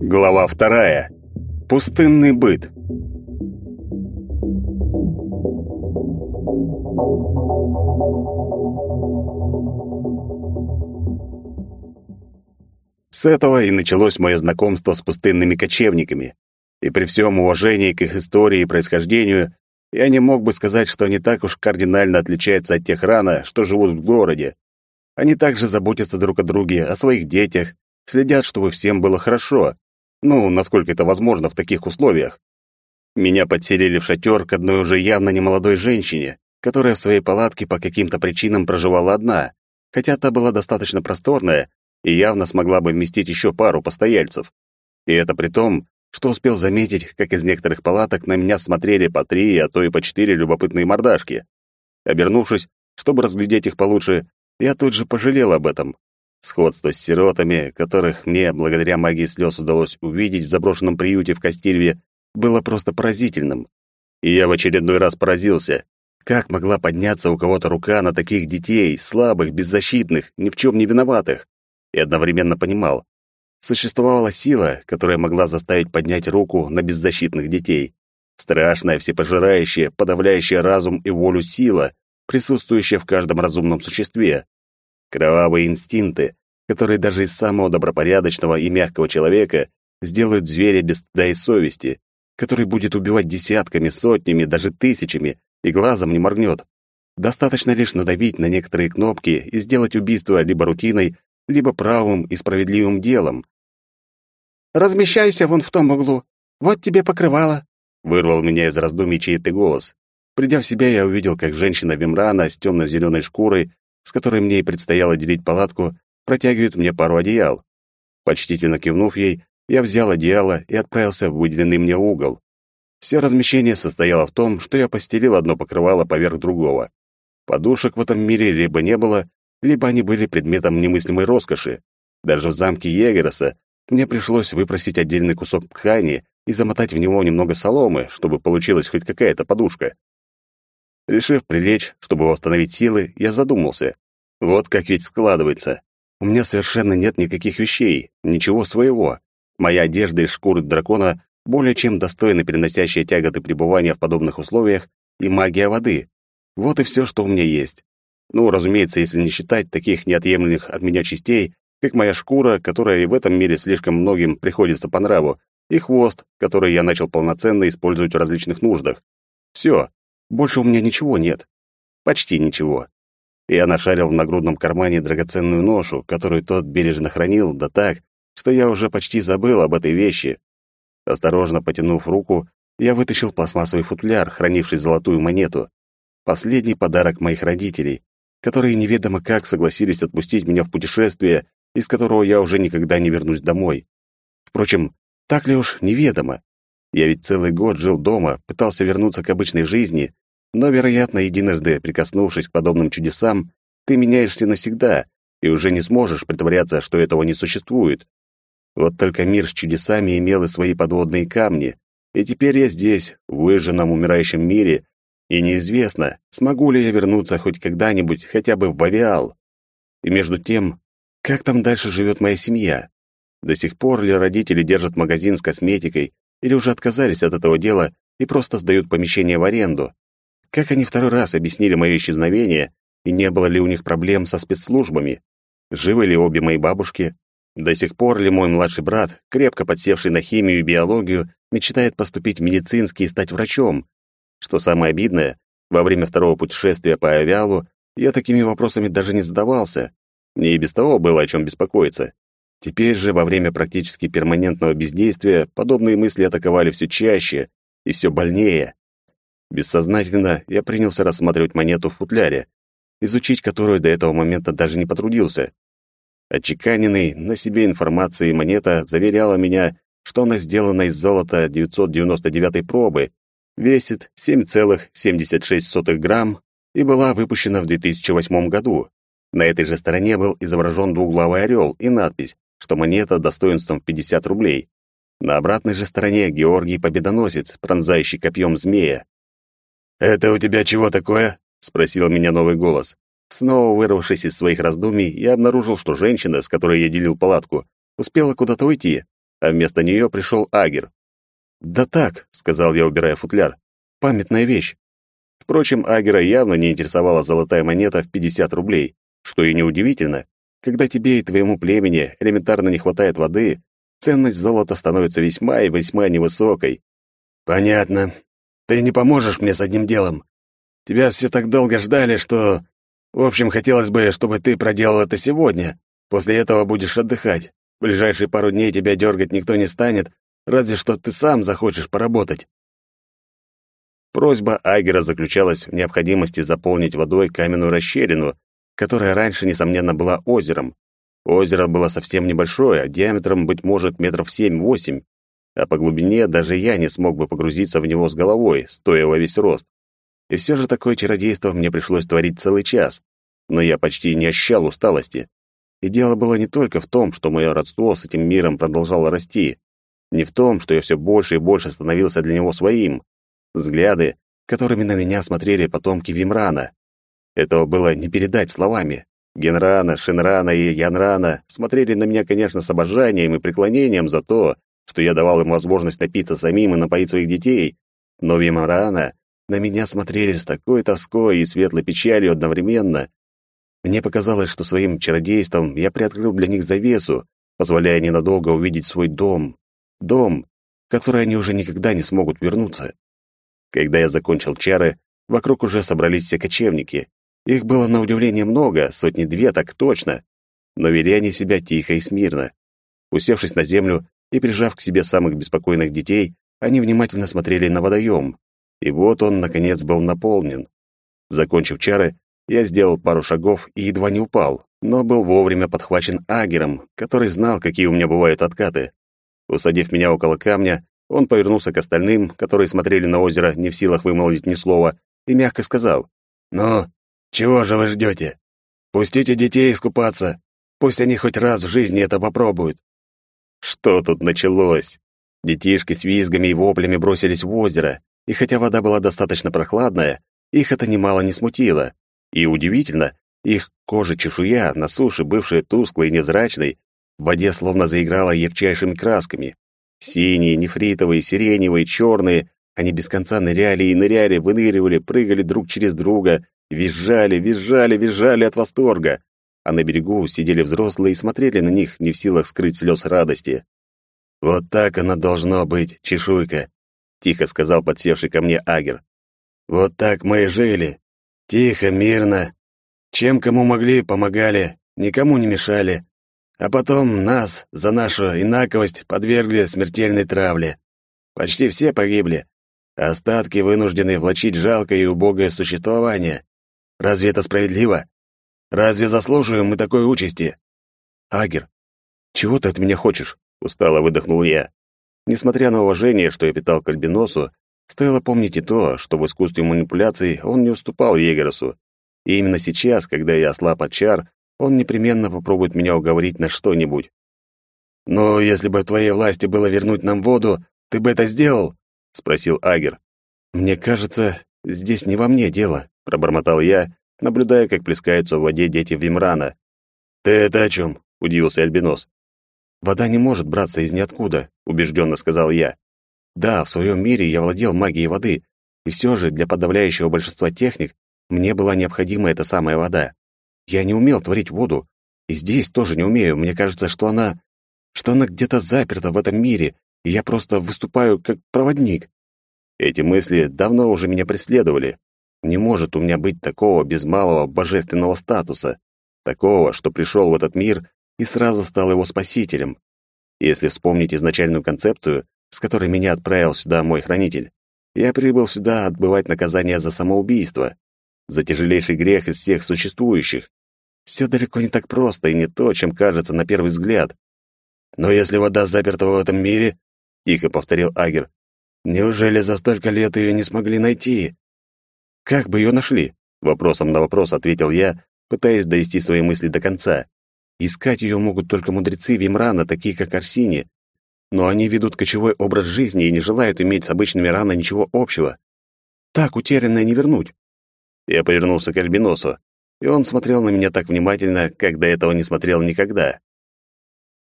Глава вторая. Пустынный быт. С этого и началось мое знакомство с пустынными кочевниками. И при всем уважении к их истории и происхождению, я не мог бы сказать, что они так уж кардинально отличаются от тех рано, что живут в городе. Они также заботятся друг о друге, о своих детях, следят, чтобы всем было хорошо. Ну, насколько это возможно в таких условиях. Меня подселили в шатер к одной уже явно немолодой женщине, которая в своей палатке по каким-то причинам проживала одна, хотя та была достаточно просторная и явно смогла бы вместить еще пару постояльцев. И это при том, что успел заметить, как из некоторых палаток на меня смотрели по три, а то и по четыре любопытные мордашки. Обернувшись, чтобы разглядеть их получше, я тут же пожалел об этом. Сходство с сиротами, которых мне, благодаря магии слез, удалось увидеть в заброшенном приюте в Кастильве, было просто поразительным. И я в очередной раз поразился, как могла подняться у кого-то рука на таких детей, слабых, беззащитных, ни в чем не виноватых и одновременно понимал, существовала сила, которая могла заставить поднять руку на беззащитных детей. Страшная, всепожирающая, подавляющая разум и волю сила, присутствующая в каждом разумном существе. Кровавые инстинкты, которые даже из самого добропорядочного и мягкого человека сделают зверя без стыда и совести, который будет убивать десятками, сотнями, даже тысячами и глазом не моргнет. Достаточно лишь надавить на некоторые кнопки и сделать убийство либо рутиной, либо правым и справедливым делом. «Размещайся вон в том углу. Вот тебе покрывало», — вырвал меня из раздумий чей-то голос. Придя в себя, я увидел, как женщина Вимрана с темно-зеленой шкурой, с которой мне и предстояло делить палатку, протягивает мне пару одеял. Почтительно кивнув ей, я взял одеяло и отправился в выделенный мне угол. Все размещение состояло в том, что я постелил одно покрывало поверх другого. Подушек в этом мире либо не было, либо они были предметом немыслимой роскоши. Даже в замке Егероса мне пришлось выпросить отдельный кусок ткани и замотать в него немного соломы, чтобы получилась хоть какая-то подушка. Решив прилечь, чтобы восстановить силы, я задумался. Вот как ведь складывается. У меня совершенно нет никаких вещей, ничего своего. Моя одежда из шкуры дракона более чем достойна переносящая тяготы пребывания в подобных условиях и магия воды. Вот и все, что у меня есть. Ну, разумеется, если не считать таких неотъемлемых от меня частей, как моя шкура, которая и в этом мире слишком многим приходится по нраву, и хвост, который я начал полноценно использовать в различных нуждах. Все, больше у меня ничего нет. Почти ничего. Я нашарил в нагрудном кармане драгоценную ношу, которую тот бережно хранил, да так, что я уже почти забыл об этой вещи. Осторожно потянув руку, я вытащил пластмассовый футляр, хранивший золотую монету. Последний подарок моих родителей, которые неведомо как согласились отпустить меня в путешествие, из которого я уже никогда не вернусь домой. Впрочем, так ли уж неведомо? Я ведь целый год жил дома, пытался вернуться к обычной жизни, но, вероятно, единожды прикоснувшись к подобным чудесам, ты меняешься навсегда и уже не сможешь притворяться, что этого не существует. Вот только мир с чудесами имел и свои подводные камни, и теперь я здесь, в выжженном умирающем мире, и неизвестно, смогу ли я вернуться хоть когда-нибудь хотя бы в Вавиал. И между тем, как там дальше живет моя семья? До сих пор ли родители держат магазин с косметикой или уже отказались от этого дела и просто сдают помещение в аренду? Как они второй раз объяснили мое исчезновение, и не было ли у них проблем со спецслужбами? Живы ли обе мои бабушки? До сих пор ли мой младший брат, крепко подсевший на химию и биологию, мечтает поступить в медицинский и стать врачом? Что самое обидное, во время второго путешествия по Авиалу я такими вопросами даже не задавался. Мне и без того было о чем беспокоиться. Теперь же, во время практически перманентного бездействия, подобные мысли атаковали все чаще и все больнее. Бессознательно я принялся рассматривать монету в футляре, изучить которую до этого момента даже не потрудился. Отчеканенный на себе информацией монета заверяла меня, что она сделана из золота 999 пробы весит 7,76 грамм и была выпущена в 2008 году. На этой же стороне был изображен двуглавый орел и надпись, что монета достоинством 50 рублей. На обратной же стороне Георгий Победоносец, пронзающий копьем змея. «Это у тебя чего такое?» — спросил меня новый голос. Снова вырвавшись из своих раздумий, я обнаружил, что женщина, с которой я делил палатку, успела куда-то уйти, а вместо нее пришел Агер. «Да так», — сказал я, убирая футляр, — «памятная вещь». Впрочем, Агера явно не интересовала золотая монета в 50 рублей, что и неудивительно. Когда тебе и твоему племени элементарно не хватает воды, ценность золота становится весьма и весьма невысокой. «Понятно. Ты не поможешь мне с одним делом. Тебя все так долго ждали, что... В общем, хотелось бы, чтобы ты проделал это сегодня. После этого будешь отдыхать. В ближайшие пару дней тебя дергать никто не станет, разве что ты сам захочешь поработать. Просьба Айгера заключалась в необходимости заполнить водой каменную расщелину, которая раньше, несомненно, была озером. Озеро было совсем небольшое, диаметром, быть может, метров семь-восемь, а по глубине даже я не смог бы погрузиться в него с головой, стоя во весь рост. И все же такое чародейство мне пришлось творить целый час, но я почти не ощущал усталости. И дело было не только в том, что мое родство с этим миром продолжало расти, не в том, что я все больше и больше становился для него своим. Взгляды, которыми на меня смотрели потомки Вимрана. Этого было не передать словами. Генрана, Шинрана и Янрана смотрели на меня, конечно, с обожанием и преклонением за то, что я давал им возможность напиться самим и напоить своих детей, но Вимрана на меня смотрели с такой тоской и светлой печалью одновременно, мне показалось, что своим чародейством я приоткрыл для них завесу, позволяя ненадолго увидеть свой дом. Дом, в который они уже никогда не смогут вернуться. Когда я закончил чары, вокруг уже собрались все кочевники. Их было на удивление много, сотни-две так точно. Но вели они себя тихо и смирно. Усевшись на землю и прижав к себе самых беспокойных детей, они внимательно смотрели на водоем. И вот он, наконец, был наполнен. Закончив чары, я сделал пару шагов и едва не упал, но был вовремя подхвачен Агером, который знал, какие у меня бывают откаты. Усадив меня около камня, он повернулся к остальным, которые смотрели на озеро, не в силах вымолвить ни слова, и мягко сказал, «Ну, чего же вы ждете? Пустите детей искупаться. Пусть они хоть раз в жизни это попробуют». Что тут началось? Детишки с визгами и воплями бросились в озеро, и хотя вода была достаточно прохладная, их это немало не смутило. И удивительно, их кожа-чешуя на суше, бывшая тусклой и невзрачной, в воде словно заиграла ярчайшими красками. Синие, нефритовые, сиреневые, черные, они без конца ныряли и ныряли, выныривали, прыгали друг через друга, визжали, визжали, визжали от восторга. А на берегу сидели взрослые и смотрели на них, не в силах скрыть слез радости. «Вот так оно должно быть, чешуйка», — тихо сказал подсевший ко мне Агер. «Вот так мы и жили, Тихо, мирно. Чем кому могли, помогали, никому не мешали. А потом нас за нашу инаковость подвергли смертельной травле. Почти все погибли. Остатки вынуждены влачить жалкое и убогое существование. Разве это справедливо? Разве заслуживаем мы такой участи? Агер, чего ты от меня хочешь? Устало выдохнул я. Несмотря на уважение, что я питал к Альбиносу, Стоило помнить и то, что в искусстве манипуляций он не уступал Егерсу. И именно сейчас, когда я ослаб от чар, он непременно попробует меня уговорить на что-нибудь. «Но если бы в твоей власти было вернуть нам воду, ты бы это сделал?» — спросил Агер. «Мне кажется, здесь не во мне дело», — пробормотал я, наблюдая, как плескаются в воде дети Вимрана. «Ты это о чем?» — удивился Альбинос. «Вода не может браться из ниоткуда», — убежденно сказал я. Да, в своем мире я владел магией воды, и все же для подавляющего большинства техник мне была необходима эта самая вода. Я не умел творить воду, и здесь тоже не умею. Мне кажется, что она... что она где-то заперта в этом мире, и я просто выступаю как проводник. Эти мысли давно уже меня преследовали. Не может у меня быть такого без малого божественного статуса, такого, что пришел в этот мир и сразу стал его спасителем. Если вспомнить изначальную концепцию, с которой меня отправил сюда мой хранитель. Я прибыл сюда отбывать наказание за самоубийство, за тяжелейший грех из всех существующих. Все далеко не так просто и не то, чем кажется на первый взгляд. Но если вода заперта в этом мире, тихо повторил Агер, неужели за столько лет ее не смогли найти? Как бы ее нашли? Вопросом на вопрос ответил я, пытаясь довести свои мысли до конца. Искать ее могут только мудрецы Вимрана, такие как Арсини, но они ведут кочевой образ жизни и не желают иметь с обычными рано ничего общего. Так утерянное не вернуть. Я повернулся к Альбиносу, и он смотрел на меня так внимательно, как до этого не смотрел никогда.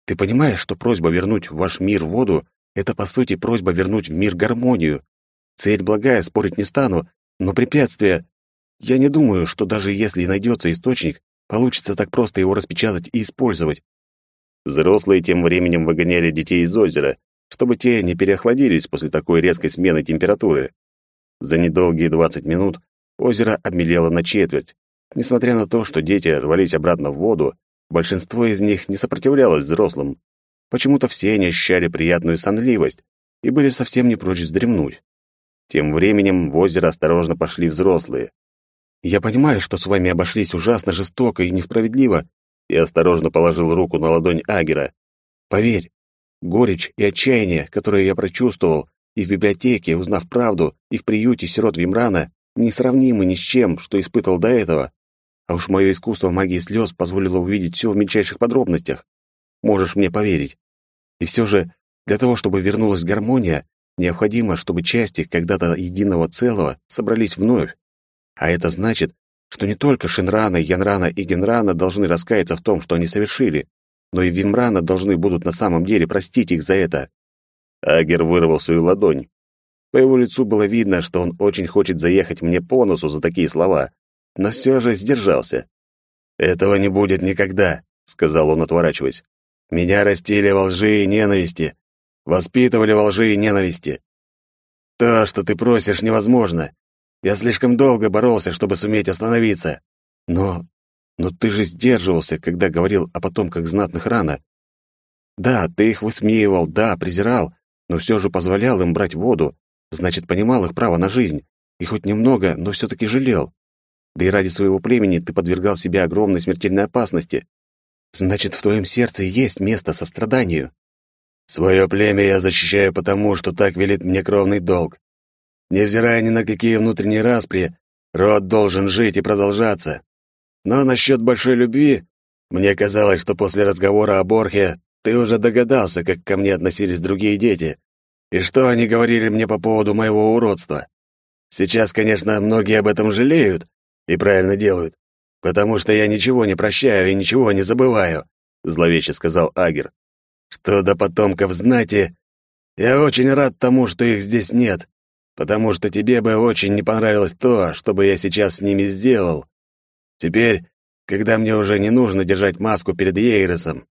Ты понимаешь, что просьба вернуть в ваш мир воду — это, по сути, просьба вернуть в мир гармонию. Цель благая, спорить не стану, но препятствие... Я не думаю, что даже если найдется источник, получится так просто его распечатать и использовать. Взрослые тем временем выгоняли детей из озера, чтобы те не переохладились после такой резкой смены температуры. За недолгие 20 минут озеро обмелело на четверть. Несмотря на то, что дети рвались обратно в воду, Большинство из них не сопротивлялось взрослым. Почему-то все они ощущали приятную сонливость и были совсем не прочь вздремнуть. Тем временем в озеро осторожно пошли взрослые. «Я понимаю, что с вами обошлись ужасно жестоко и несправедливо», и осторожно положил руку на ладонь Агера. «Поверь, горечь и отчаяние, которые я прочувствовал и в библиотеке, узнав правду, и в приюте сирот Вимрана, несравнимы ни с чем, что испытывал до этого. А уж мое искусство магии слез позволило увидеть все в мельчайших подробностях. Можешь мне поверить. И все же, для того, чтобы вернулась гармония, необходимо, чтобы части когда-то единого целого собрались вновь. А это значит, что не только Шинрана, Янрана и Генрана должны раскаяться в том, что они совершили, но и Вимрана должны будут на самом деле простить их за это. Агер вырвал свою ладонь. По его лицу было видно, что он очень хочет заехать мне по носу за такие слова, но все же сдержался. «Этого не будет никогда», — сказал он, отворачиваясь. «Меня растили во лжи и ненависти, воспитывали во лжи и ненависти. То, что ты просишь, невозможно. Я слишком долго боролся, чтобы суметь остановиться. Но... но ты же сдерживался, когда говорил о потомках знатных рана. Да, ты их высмеивал, да, презирал, но все же позволял им брать воду, значит, понимал их право на жизнь, и хоть немного, но все-таки жалел. Да и ради своего племени ты подвергал себя огромной смертельной опасности. Значит, в твоем сердце есть место состраданию. Свое племя я защищаю потому, что так велит мне кровный долг. Невзирая ни на какие внутренние распри, род должен жить и продолжаться. Но насчет большой любви, мне казалось, что после разговора о Борхе ты уже догадался, как ко мне относились другие дети, и что они говорили мне по поводу моего уродства. Сейчас, конечно, многие об этом жалеют, и правильно делают, потому что я ничего не прощаю и ничего не забываю, зловеще сказал Агер. Что до потомков знати, я очень рад тому, что их здесь нет, потому что тебе бы очень не понравилось то, что бы я сейчас с ними сделал. Теперь, когда мне уже не нужно держать маску перед Ейросом.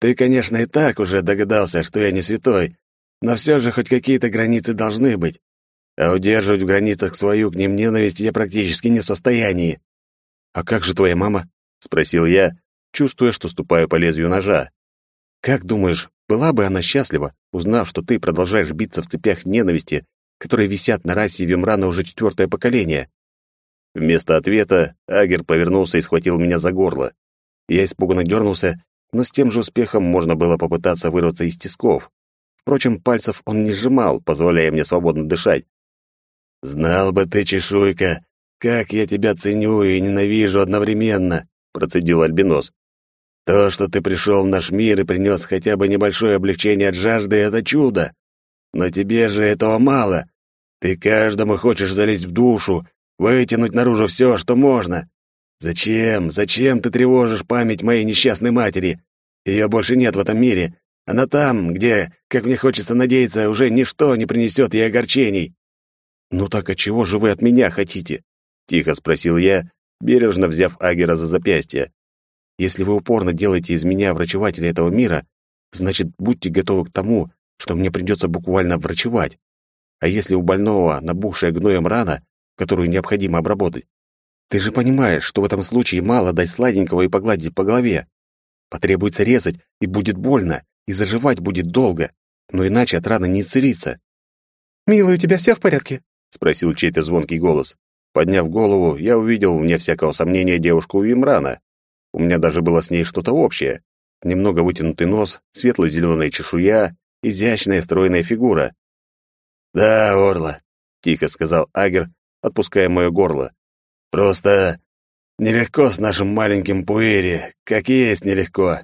Ты, конечно, и так уже догадался, что я не святой, но все же хоть какие-то границы должны быть а удерживать в границах свою к ним ненависть я практически не в состоянии. «А как же твоя мама?» — спросил я, чувствуя, что ступаю по лезвию ножа. «Как думаешь, была бы она счастлива, узнав, что ты продолжаешь биться в цепях ненависти, которые висят на расе Вимрана уже четвертое поколение?» Вместо ответа Агер повернулся и схватил меня за горло. Я испуганно дернулся, но с тем же успехом можно было попытаться вырваться из тисков. Впрочем, пальцев он не сжимал, позволяя мне свободно дышать. «Знал бы ты, чешуйка, как я тебя ценю и ненавижу одновременно», — процедил Альбинос. «То, что ты пришел в наш мир и принес хотя бы небольшое облегчение от жажды, — это чудо. Но тебе же этого мало. Ты каждому хочешь залезть в душу, вытянуть наружу все, что можно. Зачем, зачем ты тревожишь память моей несчастной матери? Ее больше нет в этом мире. Она там, где, как мне хочется надеяться, уже ничто не принесет ей огорчений. «Ну так а чего же вы от меня хотите?» — тихо спросил я, бережно взяв Агера за запястье. «Если вы упорно делаете из меня врачевателя этого мира, значит, будьте готовы к тому, что мне придется буквально врачевать. А если у больного набухшая гноем рана, которую необходимо обработать, ты же понимаешь, что в этом случае мало дать сладенького и погладить по голове. Потребуется резать, и будет больно, и заживать будет долго, но иначе от раны не исцелиться. «Милый, у тебя все в порядке?» — спросил чей-то звонкий голос. Подняв голову, я увидел, вне всякого сомнения, девушку Вимрана. У меня даже было с ней что-то общее. Немного вытянутый нос, светло-зеленая чешуя, изящная стройная фигура. «Да, Орла», — тихо сказал Агер, отпуская мое горло. «Просто нелегко с нашим маленьким Пуэри, как есть нелегко».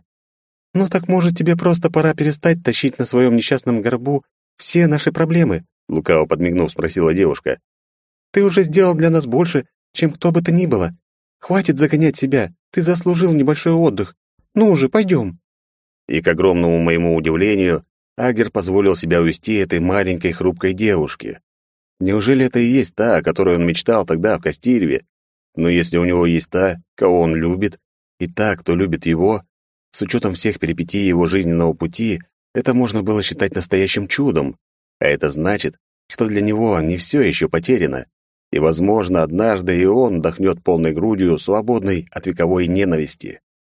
«Ну так, может, тебе просто пора перестать тащить на своем несчастном горбу все наши проблемы?» лукаво подмигнув, спросила девушка. Ты уже сделал для нас больше, чем кто бы то ни было. Хватит загонять себя, ты заслужил небольшой отдых. Ну уже, пойдем». И, к огромному моему удивлению, Агер позволил себя увести этой маленькой хрупкой девушке. Неужели это и есть та, о которой он мечтал тогда в Кастильве? Но если у него есть та, кого он любит, и та, кто любит его, с учетом всех перипетий его жизненного пути, это можно было считать настоящим чудом. А это значит, что для него не все еще потеряно. И, возможно, однажды и он вдохнет полной грудью, свободной от вековой ненависти.